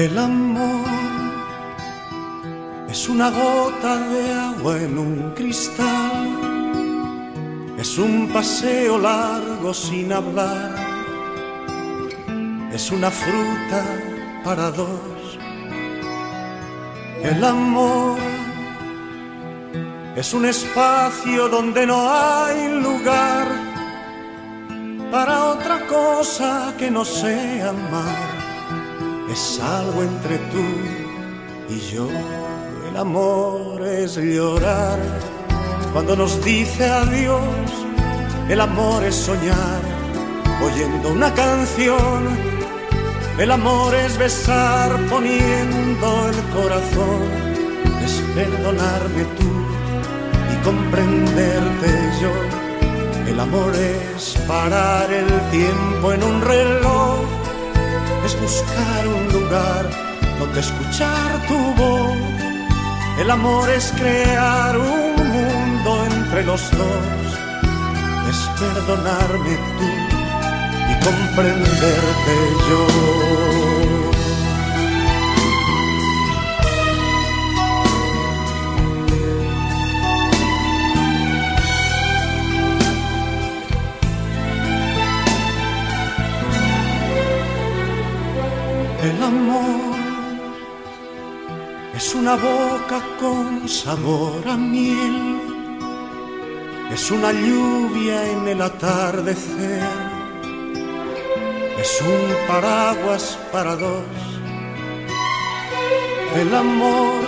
El amor es una gota de agua en un cristal, es un paseo largo sin hablar, es una fruta para dos. El amor es un espacio donde no hay lugar para otra cosa que no sea amar. Es algo entre tú y yo. El amor es llorar cuando nos dice adiós. El amor es soñar oyendo una canción. El amor es besar poniendo el corazón. Es perdonarme tú y comprenderte yo. El amor es parar el tiempo en un reloj. Buscar un lugar donde escuchar tu voz. El amor es crear un mundo entre los dos. Es perdonarme tú y comprenderte yo. El amor. Es una boca con sabor a miel, es una lluvia en el atardecer, es un paraguas para dos. El amor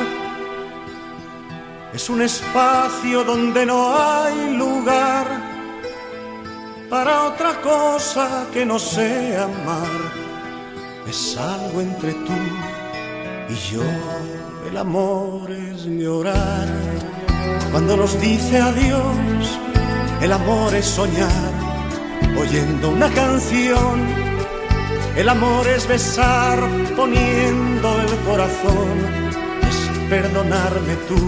es un espacio donde no hay lugar para otra cosa que no sea amar es algo entre tú y yo. El amor es llorar cuando nos dice adiós. El amor es soñar oyendo una canción. El amor es besar poniendo el corazón. Es perdonarme tú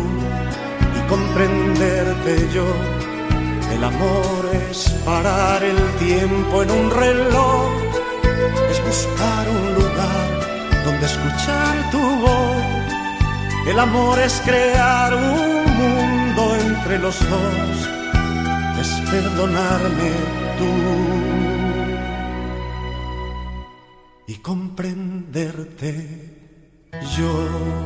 y comprenderte yo. El amor es parar el tiempo en un reloj buscar un lugar donde escuchar tu voz. El amor es crear un mundo entre los dos, es perdonarme tú y comprenderte yo.